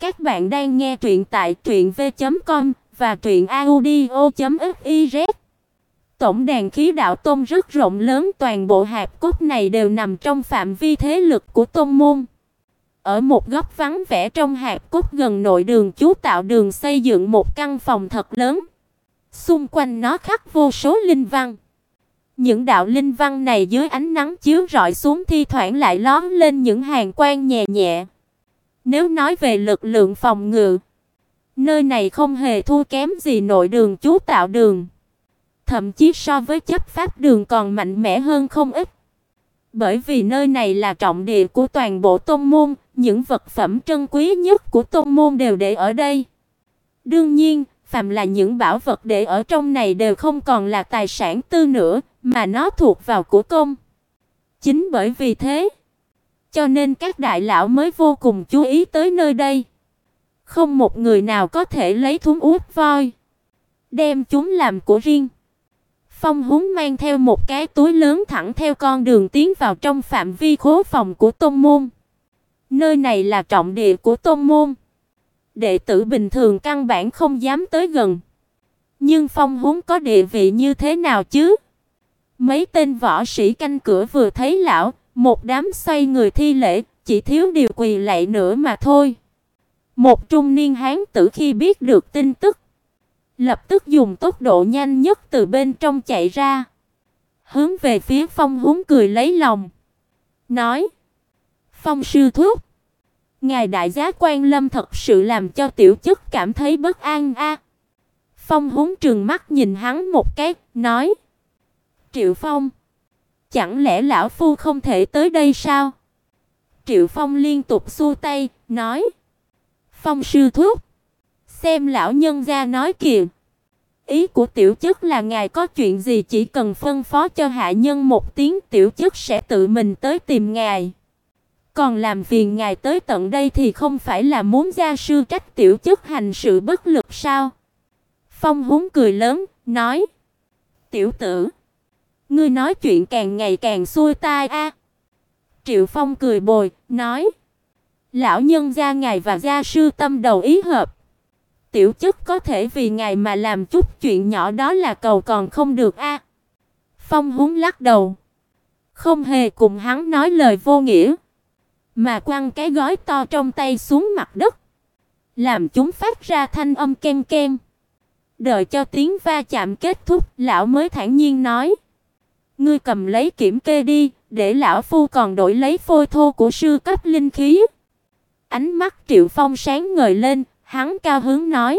Các bạn đang nghe truyện tại truyệnv.com và truyệnaudio.fiz. Tổng đàn khí đạo tông rất rộng lớn, toàn bộ hạp cốt này đều nằm trong phạm vi thế lực của tông môn. Ở một góc vắng vẻ trong hạp cốt gần nội đường chú tạo đường xây dựng một căn phòng thật lớn. Xung quanh nó khắc vô số linh văn. Những đạo linh văn này dưới ánh nắng chiếu rọi xuống thi thoảng lại lóe lên những hàng quang nhẹ nhẹ. Nếu nói về lực lượng phòng ngự, nơi này không hề thua kém gì nội đường chú tạo đường. Thậm chí so với chấp pháp đường còn mạnh mẽ hơn không ít. Bởi vì nơi này là trọng địa của toàn bộ tôn môn, những vật phẩm trân quý nhất của tôn môn đều để ở đây. Đương nhiên, phàm là những bảo vật để ở trong này đều không còn là tài sản tư nữa, mà nó thuộc vào của công. Chính bởi vì thế, cho nên các đại lão mới vô cùng chú ý tới nơi đây. Không một người nào có thể lấy thúng út voi, đem chúng làm của riêng. Phong Húng mang theo một cái túi lớn thẳng theo con đường tiến vào trong phạm vi khố phòng của Tôn môn. Nơi này là trọng địa của Tôn môn. Đệ tử bình thường căn bản không dám tới gần. Nhưng Phong Húng có địa vị như thế nào chứ? Mấy tên võ sĩ canh cửa vừa thấy lão, một đám xoay người thi lễ, chỉ thiếu điều quỳ lạy nữa mà thôi. Một trung niên hán tử khi biết được tin tức, lập tức dùng tốc độ nhanh nhất từ bên trong chạy ra, hướng về phía Phong Húng cười lấy lòng, nói: "Phong sư thúc, ngài đại giá quan lâm thật sự làm cho tiểu chức cảm thấy bất an a." Phong Húng trừng mắt nhìn hắn một cái, nói: "Triệu Phong, Chẳng lẽ lão phu không thể tới đây sao? Triệu Phong liên tục xua tay, nói: "Phong sư thúc, xem lão nhân gia nói kìa. Ý của tiểu chức là ngài có chuyện gì chỉ cần phân phó cho hạ nhân một tiếng, tiểu chức sẽ tự mình tới tìm ngài. Còn làm phiền ngài tới tận đây thì không phải là muốn gia sư trách tiểu chức hành sự bất lực sao?" Phong Húng cười lớn, nói: "Tiểu tử, Ngươi nói chuyện càng ngày càng xuôi tai a." Triệu Phong cười bồi, nói: "Lão nhân gia ngài và gia sư tâm đầu ý hợp, tiểu chức có thể vì ngài mà làm chút chuyện nhỏ đó là cầu còn không được a." Phong húng lắc đầu, không hề cùng hắn nói lời vô nghĩa, mà quăng cái gói to trong tay xuống mặt đất, làm chúng phát ra thanh âm ken ken. Đợi cho tiếng va chạm kết thúc, lão mới thản nhiên nói: Ngươi cầm lấy kiểm kê đi, để lão phu còn đổi lấy phôi thô của sư cấp linh khí. Ánh mắt Triệu Phong sáng ngời lên, hắn cao hứng nói: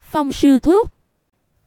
"Phong sư thúc,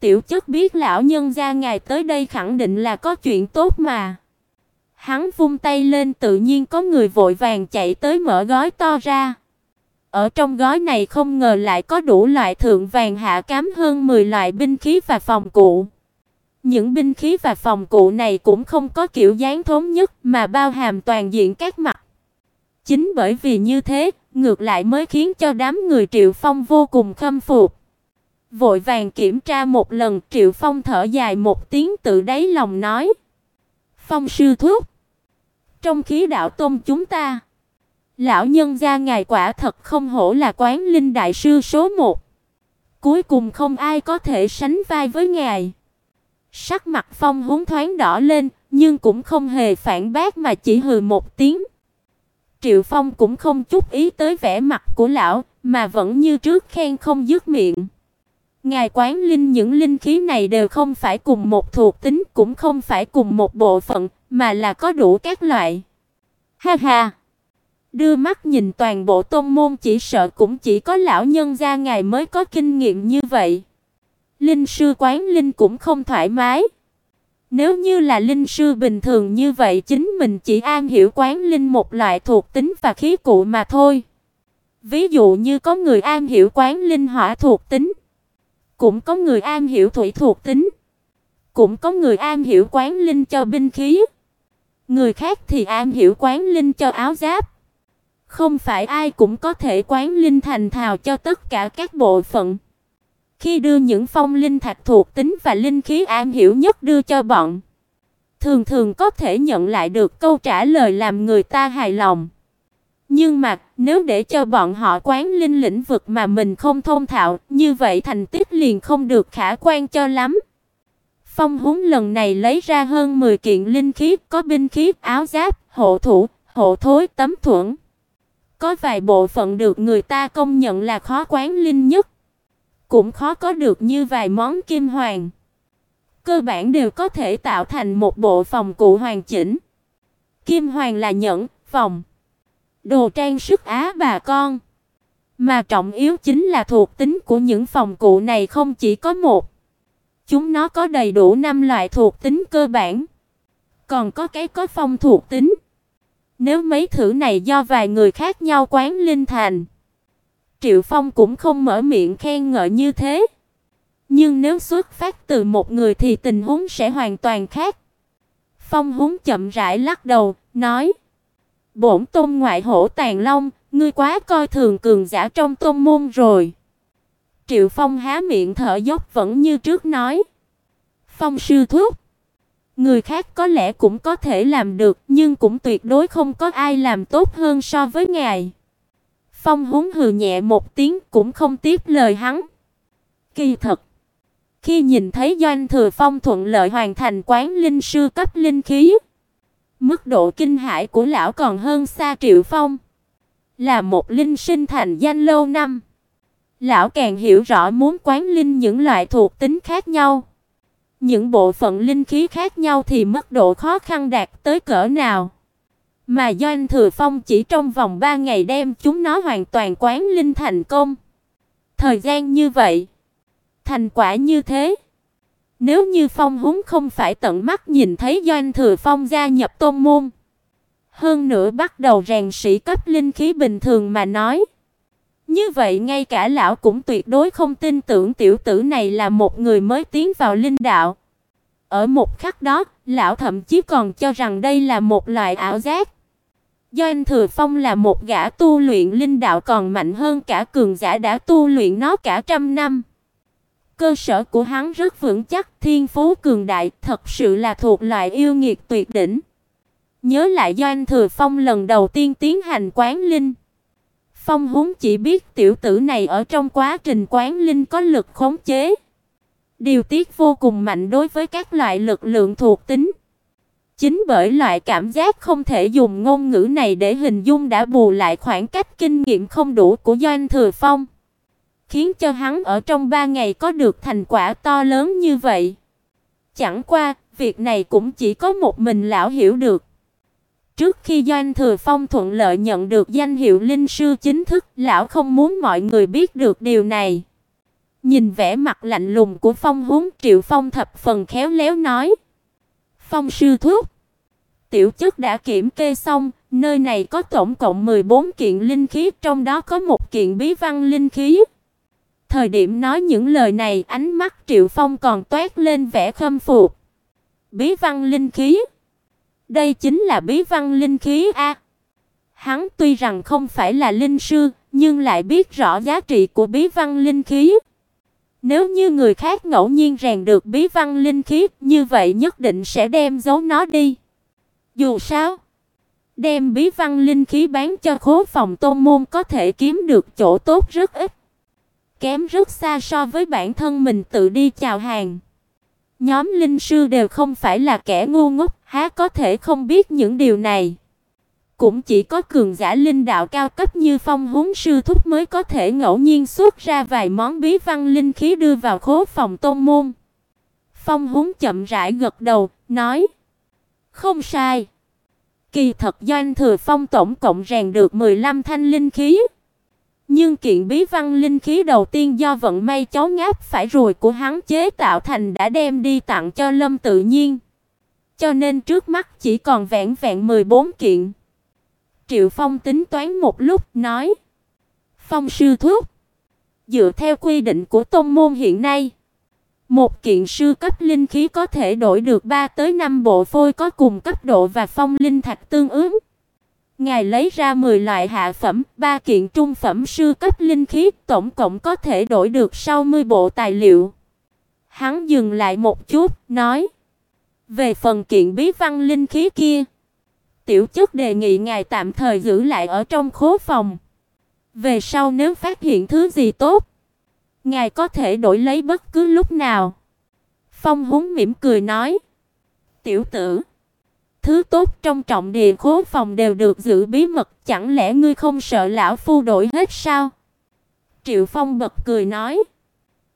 tiểu chất biết lão nhân gia ngài tới đây khẳng định là có chuyện tốt mà." Hắn vung tay lên tự nhiên có người vội vàng chạy tới mở gói to ra. Ở trong gói này không ngờ lại có đủ loại thượng vàng hạ cám hơn 10 loại binh khí và phòng cụ. Những binh khí và phòng cụ này cũng không có kiểu dáng thống nhất mà bao hàm toàn diện các mặt. Chính bởi vì như thế, ngược lại mới khiến cho đám người Triệu Phong vô cùng khâm phục. Vội vàng kiểm tra một lần, Triệu Phong thở dài một tiếng tự đáy lòng nói: "Phong sư thúc, trong khí đạo tôn chúng ta, lão nhân gia ngài quả thật không hổ là quán linh đại sư số một. Cuối cùng không ai có thể sánh vai với ngài." Sắc mặt Phong Húng thoáng đỏ lên, nhưng cũng không hề phản bác mà chỉ hừ một tiếng. Triệu Phong cũng không chút ý tới vẻ mặt của lão, mà vẫn như trước khen không dứt miệng. Ngài quán linh những linh khí này đều không phải cùng một thuộc tính, cũng không phải cùng một bộ phận, mà là có đủ các loại. Ha ha. Đưa mắt nhìn toàn bộ tôn môn chỉ sợ cũng chỉ có lão nhân gia ngài mới có kinh nghiệm như vậy. Linh sư quán linh cũng không thoải mái. Nếu như là linh sư bình thường như vậy chính mình chỉ an hiểu quán linh một loại thuộc tính và khí cụ mà thôi. Ví dụ như có người an hiểu quán linh hỏa thuộc tính, cũng có người an hiểu thủy thuộc tính, cũng có người an hiểu quán linh cho binh khí, người khác thì an hiểu quán linh cho áo giáp. Không phải ai cũng có thể quán linh thành thạo cho tất cả các bộ phận. Khi đưa những phong linh thạch thuộc tính và linh khí am hiểu nhất đưa cho bọn, thường thường có thể nhận lại được câu trả lời làm người ta hài lòng. Nhưng mà, nếu để cho bọn họ quán linh lĩnh vực mà mình không thông thạo, như vậy thành tích liền không được khả quan cho lắm. Phong Húng lần này lấy ra hơn 10 kiện linh khí, có binh khí, áo giáp, hộ thủ, hộ thối, tấm thuẫn. Có vài bộ phận được người ta công nhận là khó quán linh nhất, cũng khó có được như vài món kim hoàng. Cơ bản đều có thể tạo thành một bộ phòng cụ hoàn chỉnh. Kim hoàng là nhẫn, vòng, đồ trang sức á bà con. Mà trọng yếu chính là thuộc tính của những phòng cụ này không chỉ có một. Chúng nó có đầy đủ năm loại thuộc tính cơ bản. Còn có cái có phong thuộc tính. Nếu mấy thứ này do vài người khác nhau quán linh thành, Triệu Phong cũng không mở miệng khen ngợi như thế. Nhưng nếu xuất phát từ một người thì tình huống sẽ hoàn toàn khác. Phong Húng chậm rãi lắc đầu, nói: "Bổn tôn ngoại hổ tàn long, ngươi quá coi thường cường giả trong tôn môn rồi." Triệu Phong há miệng thở dốc vẫn như trước nói: "Phong sư thúc, người khác có lẽ cũng có thể làm được, nhưng cũng tuyệt đối không có ai làm tốt hơn so với ngài." Phong húng hừ nhẹ một tiếng cũng không tiếp lời hắn. Kỳ thật, khi nhìn thấy Doanh Thừa Phong thuận lợi hoàn thành quán linh sư cấp linh khí, mức độ kinh hãi của lão còn hơn xa Triệu Phong. Là một linh sinh thành danh lâu năm, lão càng hiểu rõ muốn quán linh những loại thuộc tính khác nhau, những bộ phận linh khí khác nhau thì mức độ khó khăn đạt tới cỡ nào. Mà Doanh Thừa Phong chỉ trong vòng 3 ngày đem chúng nó hoàn toàn quán linh thành công. Thời gian như vậy, thành quả như thế. Nếu như Phong Húng không phải tận mắt nhìn thấy Doanh Thừa Phong gia nhập tôn môn, hơn nữa bắt đầu rèn sĩ cấp linh khí bình thường mà nói, như vậy ngay cả lão cũng tuyệt đối không tin tưởng tiểu tử này là một người mới tiến vào linh đạo. Ở một khắc đó, lão thậm chí còn cho rằng đây là một loại ảo giác. Do anh Thừa Phong là một gã tu luyện linh đạo còn mạnh hơn cả cường giả đã tu luyện nó cả trăm năm. Cơ sở của hắn rất vững chắc, thiên phú cường đại, thật sự là thuộc loại yêu nghiệt tuyệt đỉnh. Nhớ lại do anh Thừa Phong lần đầu tiên tiến hành quán linh. Phong Húng chỉ biết tiểu tử này ở trong quá trình quán linh có lực khống chế. Điều tiết vô cùng mạnh đối với các loại lực lượng thuộc tính. Chính bởi loại cảm giác không thể dùng ngôn ngữ này để hình dung đã bù lại khoảng cách kinh nghiệm không đủ của Doanh Thừa Phong, khiến cho hắn ở trong 3 ngày có được thành quả to lớn như vậy. Chẳng qua, việc này cũng chỉ có một mình lão hiểu được. Trước khi Doanh Thừa Phong thuận lợi nhận được danh hiệu linh sư chính thức, lão không muốn mọi người biết được điều này. Nhìn vẻ mặt lạnh lùng của Phong Húng, Triệu Phong thập phần khéo léo nói: Phong sư thúc, tiểu chức đã kiểm kê xong, nơi này có tổng cộng 14 kiện linh khí, trong đó có một kiện bí văn linh khí. Thời điểm nói những lời này, ánh mắt Triệu Phong còn toát lên vẻ khâm phục. Bí văn linh khí? Đây chính là bí văn linh khí a. hắn tuy rằng không phải là linh sư, nhưng lại biết rõ giá trị của bí văn linh khí. Nếu như người khác ngẫu nhiên rèn được bí văn linh khí, như vậy nhất định sẽ đem giấu nó đi. Dù sao, đem bí văn linh khí bán cho khố phòng tôn môn có thể kiếm được chỗ tốt rất ít, kém rất xa so với bản thân mình tự đi chào hàng. Nhóm linh sư đều không phải là kẻ ngu ngốc, há có thể không biết những điều này. Cũng chỉ có cường giả linh đạo cao cấp như Phong Húng sư thúc mới có thể ngẫu nhiên xuất ra vài món bí văn linh khí đưa vào khố phòng tôn môn. Phong Húng chậm rãi gật đầu, nói: "Không sai. Kỳ thật Doanh Thừa Phong tổng cộng rèn được 15 thanh linh khí." Nhưng kiện bí văn linh khí đầu tiên do vận may cháu ngáp phải rồi của hắn chế tạo thành đã đem đi tặng cho Lâm Tự Nhiên. Cho nên trước mắt chỉ còn vẹn vẹn 14 kiện. Triệu Phong tính toán một lúc, nói: "Phong sư thúc, dựa theo quy định của tông môn hiện nay, một kiện sư cấp linh khí có thể đổi được 3 tới 5 bộ phôi có cùng cấp độ và phong linh thạch tương ứng. Ngài lấy ra 10 loại hạ phẩm, 3 kiện trung phẩm sư cấp linh khí, tổng cộng có thể đổi được 60 bộ tài liệu." Hắn dừng lại một chút, nói: "Về phần kiện bí văn linh khí kia, tiểu chức đề nghị ngài tạm thời giữ lại ở trong khố phòng. Về sau nếu phát hiện thứ gì tốt, ngài có thể đổi lấy bất cứ lúc nào." Phong Húng mỉm cười nói: "Tiểu tử, thứ tốt trong trọng địa khố phòng đều được giữ bí mật, chẳng lẽ ngươi không sợ lão phu đổi hết sao?" Triệu Phong bật cười nói: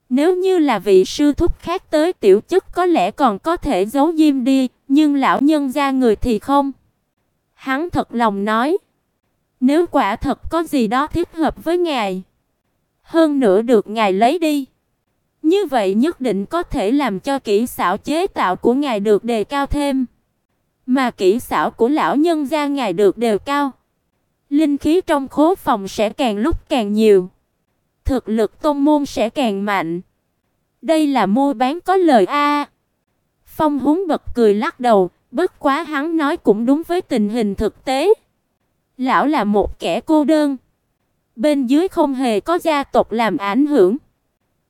"Nếu như là vị sư thúc khác tới tiểu chức có lẽ còn có thể giấu diêm đi, nhưng lão nhân gia người thì không." Hắn thật lòng nói: "Nếu quả thật có gì đó thích hợp với ngài, hơn nữa được ngài lấy đi, như vậy nhất định có thể làm cho kỹ xảo chế tạo của ngài được đề cao thêm, mà kỹ xảo của lão nhân gia ngài được đề cao, linh khí trong khố phòng sẽ càng lúc càng nhiều, thực lực tôn môn sẽ càng mạnh. Đây là mua bán có lời a." Phong Húng bật cười lắc đầu, bất quá hắn nói cũng đúng với tình hình thực tế. Lão là một kẻ cô đơn, bên dưới không hề có gia tộc làm ảnh hưởng.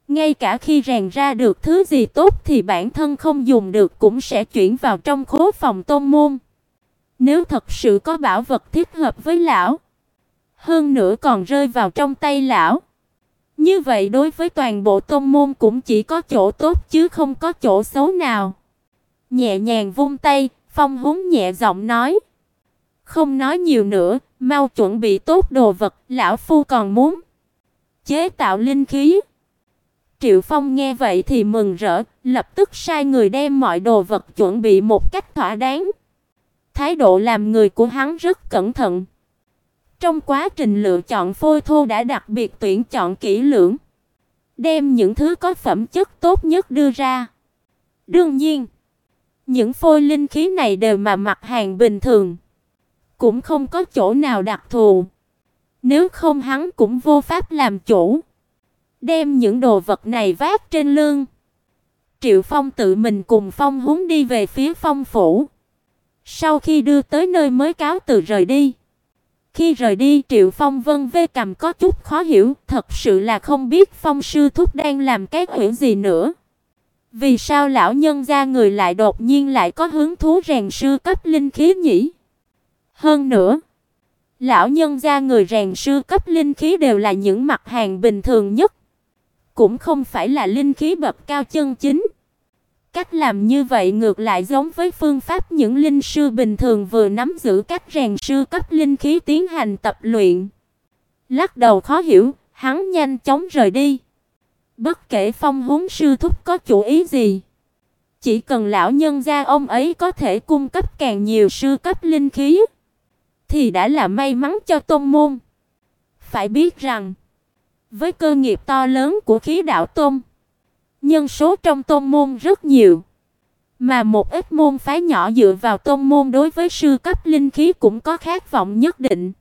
Ngay cả khi rèn ra được thứ gì tốt thì bản thân không dùng được cũng sẽ chuyển vào trong khố phòng tôn môn. Nếu thật sự có bảo vật thích hợp với lão, hơn nữa còn rơi vào trong tay lão, như vậy đối với toàn bộ tôn môn cũng chỉ có chỗ tốt chứ không có chỗ xấu nào. Nhẹ nhàng vung tay, Phong Húng nhẹ giọng nói: "Không nói nhiều nữa, mau chuẩn bị tốt đồ vật, lão phu còn muốn chế tạo linh khí." Triệu Phong nghe vậy thì mừng rỡ, lập tức sai người đem mọi đồ vật chuẩn bị một cách thỏa đáng. Thái độ làm người của hắn rất cẩn thận. Trong quá trình lựa chọn phôi thô đã đặc biệt tuyển chọn kỹ lưỡng, đem những thứ có phẩm chất tốt nhất đưa ra. Đương nhiên, những phôi linh khí này đều mà mặt hàng bình thường, cũng không có chỗ nào đặc thù. Nếu không hắn cũng vô pháp làm chủ đem những đồ vật này vác trên lưng. Triệu Phong tự mình cùng Phong Húng đi về phía Phong phủ. Sau khi đưa tới nơi mới cáo từ rời đi. Khi rời đi, Triệu Phong vân vê cầm có chút khó hiểu, thật sự là không biết Phong sư thúc đang làm cái chuyện gì nữa. Vì sao lão nhân gia người lại đột nhiên lại có hứng thú rèn sư cấp linh khí nhỉ? Hơn nữa, lão nhân gia người rèn sư cấp linh khí đều là những mặt hàng bình thường nhất cũng không phải là linh khí bậc cao chân chính. Cách làm như vậy ngược lại giống với phương pháp những linh sư bình thường vừa nắm giữ cách rèn sư cấp linh khí tiến hành tập luyện. Lắc đầu khó hiểu, hắn nhanh chóng rời đi. Bất kể Phong huống sư thúc có chủ ý gì, chỉ cần lão nhân gia ông ấy có thể cung cấp càng nhiều sư cấp linh khí thì đã là may mắn cho tôn môn. Phải biết rằng, với cơ nghiệp to lớn của khí đạo tôn, nhân số trong tôn môn rất nhiều, mà một ít môn phái nhỏ dựa vào tôn môn đối với sư cấp linh khí cũng có khát vọng nhất định.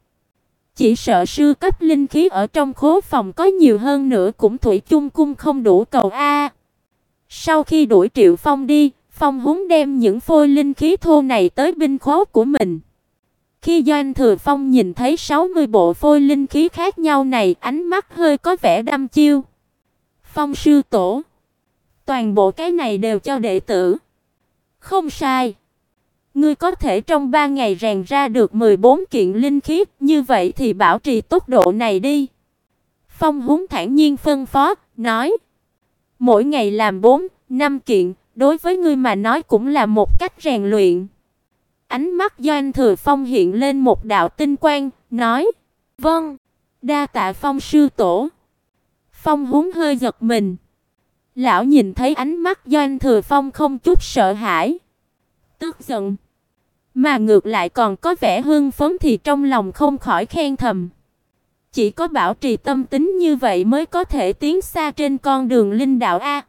Chỉ sợ sư cấp linh khí ở trong khố phòng có nhiều hơn nữa cũng thủy chung cung không đủ cầu a. Sau khi đuổi Triệu Phong đi, Phong húng đem những phôi linh khí thô này tới binh khố của mình. Khi Doanh Thừa Phong nhìn thấy 60 bộ phôi linh khí khác nhau này, ánh mắt hơi có vẻ đăm chiêu. Phong sư tổ, toàn bộ cái này đều cho đệ tử. Không sai. Ngươi có thể trong 3 ngày rèn ra được 14 kiện linh khí, như vậy thì bảo trì tốc độ này đi. Phong Húng thản nhiên phân phó, nói: Mỗi ngày làm 4, 5 kiện, đối với ngươi mà nói cũng là một cách rèn luyện. Ánh mắt Doanh Thừa Phong hiện lên một đạo tinh quang, nói: "Vâng, đa tạ Phong sư tổ." Phong húng hơi giật mình. Lão nhìn thấy ánh mắt Doanh Thừa Phong không chút sợ hãi, tức giận, mà ngược lại còn có vẻ hưng phấn thì trong lòng không khỏi khen thầm. Chỉ có bảo trì tâm tính như vậy mới có thể tiến xa trên con đường linh đạo a.